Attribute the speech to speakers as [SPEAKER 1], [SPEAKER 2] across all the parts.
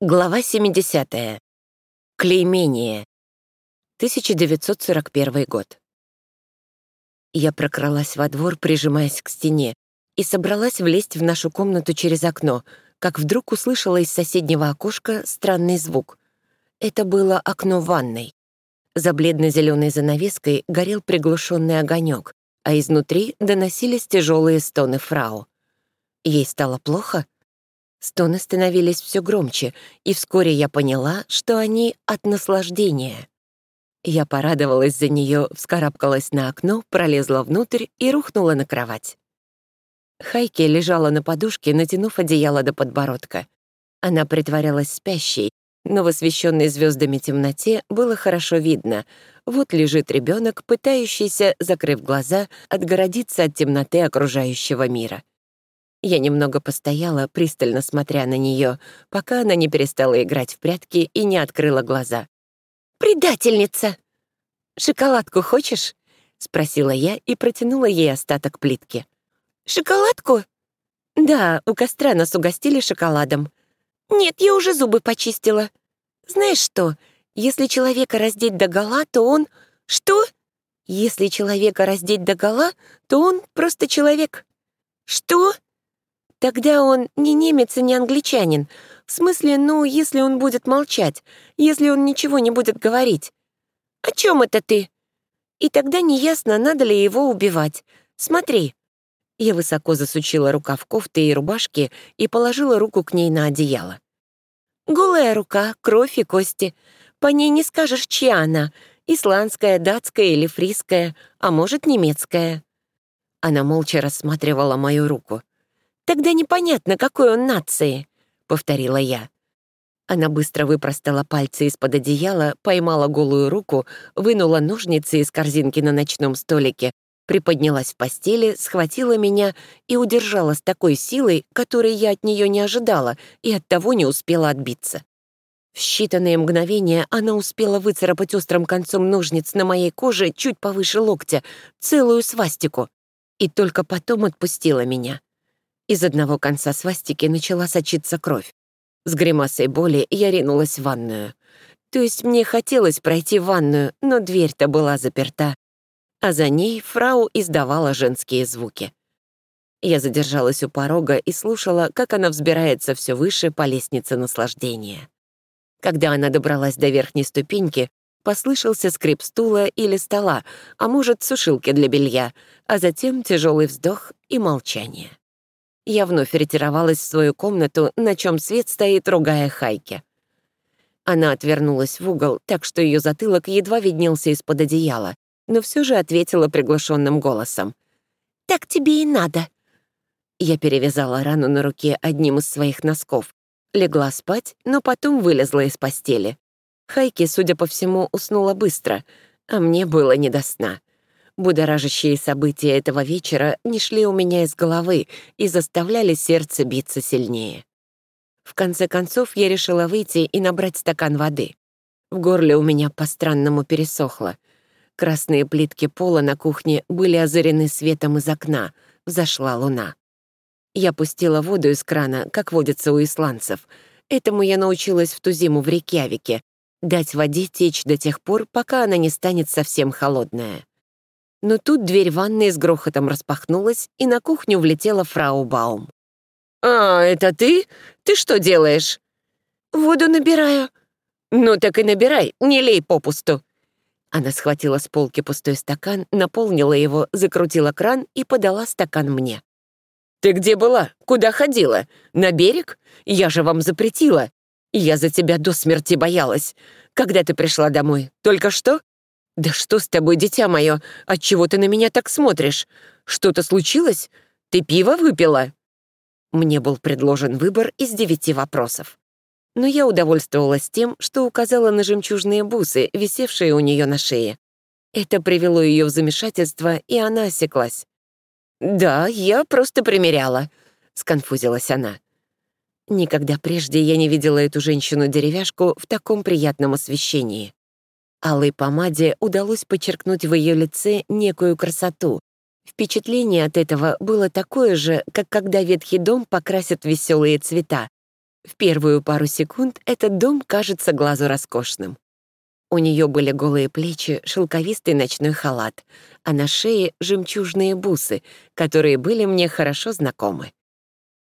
[SPEAKER 1] Глава 70. Клеймение. 1941 год. Я прокралась во двор, прижимаясь к стене, и собралась влезть в нашу комнату через окно, как вдруг услышала из соседнего окошка странный звук. Это было окно ванной. За бледно-зеленой занавеской горел приглушенный огонек, а изнутри доносились тяжелые стоны фрау. Ей стало плохо — Стоны становились все громче, и вскоре я поняла, что они от наслаждения. Я порадовалась за нее, вскарабкалась на окно, пролезла внутрь и рухнула на кровать. Хайки лежала на подушке, натянув одеяло до подбородка. Она притворялась спящей, но в освещенной звездами темноте было хорошо видно. Вот лежит ребенок, пытающийся, закрыв глаза, отгородиться от темноты окружающего мира. Я немного постояла, пристально смотря на нее, пока она не перестала играть в прятки и не открыла глаза. «Предательница!» «Шоколадку хочешь?» — спросила я и протянула ей остаток плитки. «Шоколадку?» «Да, у костра нас угостили шоколадом». «Нет, я уже зубы почистила». «Знаешь что, если человека раздеть догола, то он...» «Что?» «Если человека раздеть догола, то он просто человек». «Что?» Тогда он не немец и не англичанин. В смысле, ну, если он будет молчать, если он ничего не будет говорить. О чем это ты? И тогда неясно, надо ли его убивать. Смотри. Я высоко засучила рукав кофты и рубашки и положила руку к ней на одеяло. Голая рука, кровь и кости. По ней не скажешь, чья она. Исландская, датская или фриская, а может, немецкая. Она молча рассматривала мою руку. «Тогда непонятно, какой он нации», — повторила я. Она быстро выпростала пальцы из-под одеяла, поймала голую руку, вынула ножницы из корзинки на ночном столике, приподнялась в постели, схватила меня и удержала с такой силой, которой я от нее не ожидала и оттого не успела отбиться. В считанные мгновения она успела выцарапать острым концом ножниц на моей коже чуть повыше локтя, целую свастику, и только потом отпустила меня. Из одного конца свастики начала сочиться кровь. С гримасой боли я ринулась в ванную. То есть мне хотелось пройти в ванную, но дверь-то была заперта. А за ней фрау издавала женские звуки. Я задержалась у порога и слушала, как она взбирается все выше по лестнице наслаждения. Когда она добралась до верхней ступеньки, послышался скрип стула или стола, а может, сушилки для белья, а затем тяжелый вздох и молчание. Я вновь ретировалась в свою комнату, на чем свет стоит, ругая Хайки. Она отвернулась в угол, так что ее затылок едва виднелся из-под одеяла, но все же ответила приглушенным голосом. «Так тебе и надо». Я перевязала рану на руке одним из своих носков, легла спать, но потом вылезла из постели. Хайки, судя по всему, уснула быстро, а мне было не до сна. Будоражащие события этого вечера не шли у меня из головы и заставляли сердце биться сильнее. В конце концов, я решила выйти и набрать стакан воды. В горле у меня по-странному пересохло. Красные плитки пола на кухне были озарены светом из окна. Взошла луна. Я пустила воду из крана, как водится у исландцев. Этому я научилась в ту зиму в Рейкьявике. Дать воде течь до тех пор, пока она не станет совсем холодная. Но тут дверь ванной с грохотом распахнулась, и на кухню влетела фрау Баум. «А, это ты? Ты что делаешь?» «Воду набираю». «Ну так и набирай, не лей попусту». Она схватила с полки пустой стакан, наполнила его, закрутила кран и подала стакан мне. «Ты где была? Куда ходила? На берег? Я же вам запретила. Я за тебя до смерти боялась. Когда ты пришла домой? Только что? «Да что с тобой, дитя мое? Отчего ты на меня так смотришь? Что-то случилось? Ты пиво выпила?» Мне был предложен выбор из девяти вопросов. Но я удовольствовалась тем, что указала на жемчужные бусы, висевшие у нее на шее. Это привело ее в замешательство, и она осеклась. «Да, я просто примеряла», — сконфузилась она. Никогда прежде я не видела эту женщину-деревяшку в таком приятном освещении. Алой помаде удалось подчеркнуть в ее лице некую красоту. Впечатление от этого было такое же, как когда ветхий дом покрасят веселые цвета. В первую пару секунд этот дом кажется глазу роскошным. У нее были голые плечи, шелковистый ночной халат, а на шее жемчужные бусы, которые были мне хорошо знакомы.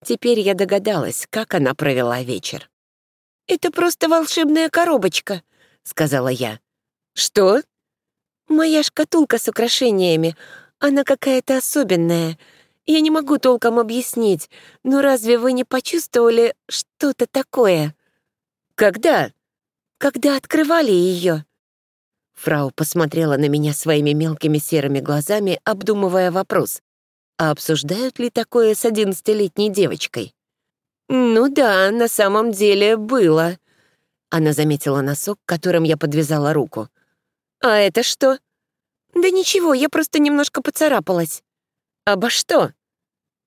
[SPEAKER 1] Теперь я догадалась, как она провела вечер. «Это просто волшебная коробочка», — сказала я. «Что?» «Моя шкатулка с украшениями. Она какая-то особенная. Я не могу толком объяснить, но разве вы не почувствовали что-то такое?» «Когда?» «Когда открывали ее?» Фрау посмотрела на меня своими мелкими серыми глазами, обдумывая вопрос. А обсуждают ли такое с одиннадцатилетней девочкой? «Ну да, на самом деле было». Она заметила носок, которым я подвязала руку. «А это что?» «Да ничего, я просто немножко поцарапалась». «Обо что?»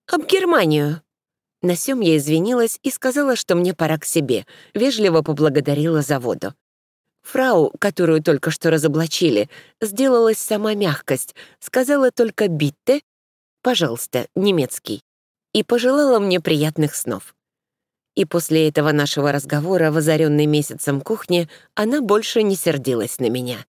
[SPEAKER 1] «Об Германию». На сём я извинилась и сказала, что мне пора к себе, вежливо поблагодарила за воду. Фрау, которую только что разоблачили, сделалась сама мягкость, сказала только «битте», «пожалуйста, немецкий», и пожелала мне приятных снов. И после этого нашего разговора в озаренной месяцем кухне она больше не сердилась на меня.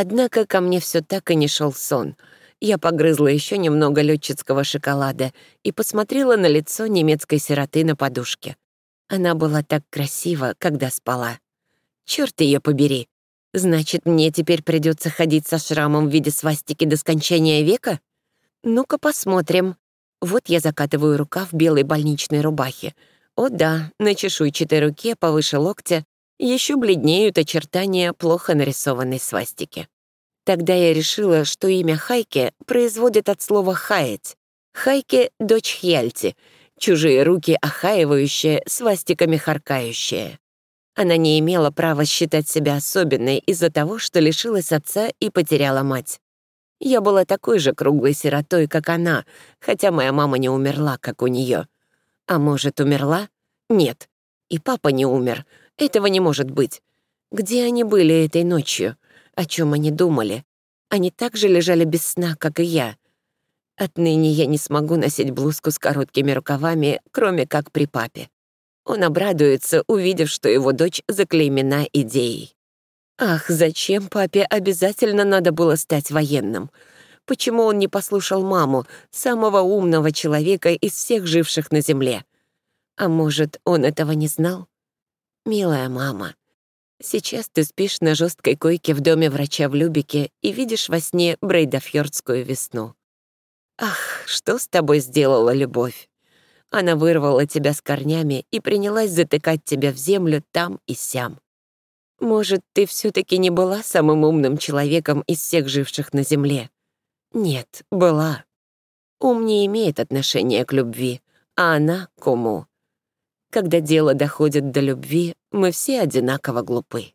[SPEAKER 1] Однако ко мне все так и не шел сон. Я погрызла еще немного летчицкого шоколада и посмотрела на лицо немецкой сироты на подушке. Она была так красива, когда спала. Черт ее побери. Значит, мне теперь придется ходить со шрамом в виде свастики до скончания века? Ну-ка посмотрим. Вот я закатываю рука в белой больничной рубахе. О да, на чешуйчатой руке повыше локтя еще бледнеют очертания плохо нарисованной свастики. Тогда я решила, что имя Хайке производит от слова «хаять». Хайке — дочь Хьяльти, чужие руки охаивающие, свастиками харкающие. Она не имела права считать себя особенной из-за того, что лишилась отца и потеряла мать. Я была такой же круглой сиротой, как она, хотя моя мама не умерла, как у нее. А может, умерла? Нет. И папа не умер. Этого не может быть. Где они были этой ночью? О чем они думали? Они так же лежали без сна, как и я. Отныне я не смогу носить блузку с короткими рукавами, кроме как при папе. Он обрадуется, увидев, что его дочь заклеймена идеей. Ах, зачем папе обязательно надо было стать военным? Почему он не послушал маму, самого умного человека из всех живших на Земле? А может, он этого не знал? Милая мама, сейчас ты спишь на жесткой койке в доме врача в Любике и видишь во сне Брейдафьордскую весну. Ах, что с тобой сделала любовь? Она вырвала тебя с корнями и принялась затыкать тебя в землю там и сям. Может, ты все таки не была самым умным человеком из всех живших на Земле? Нет, была. Ум не имеет отношения к любви, а она — к уму. Когда дело доходит до любви, мы все одинаково глупы.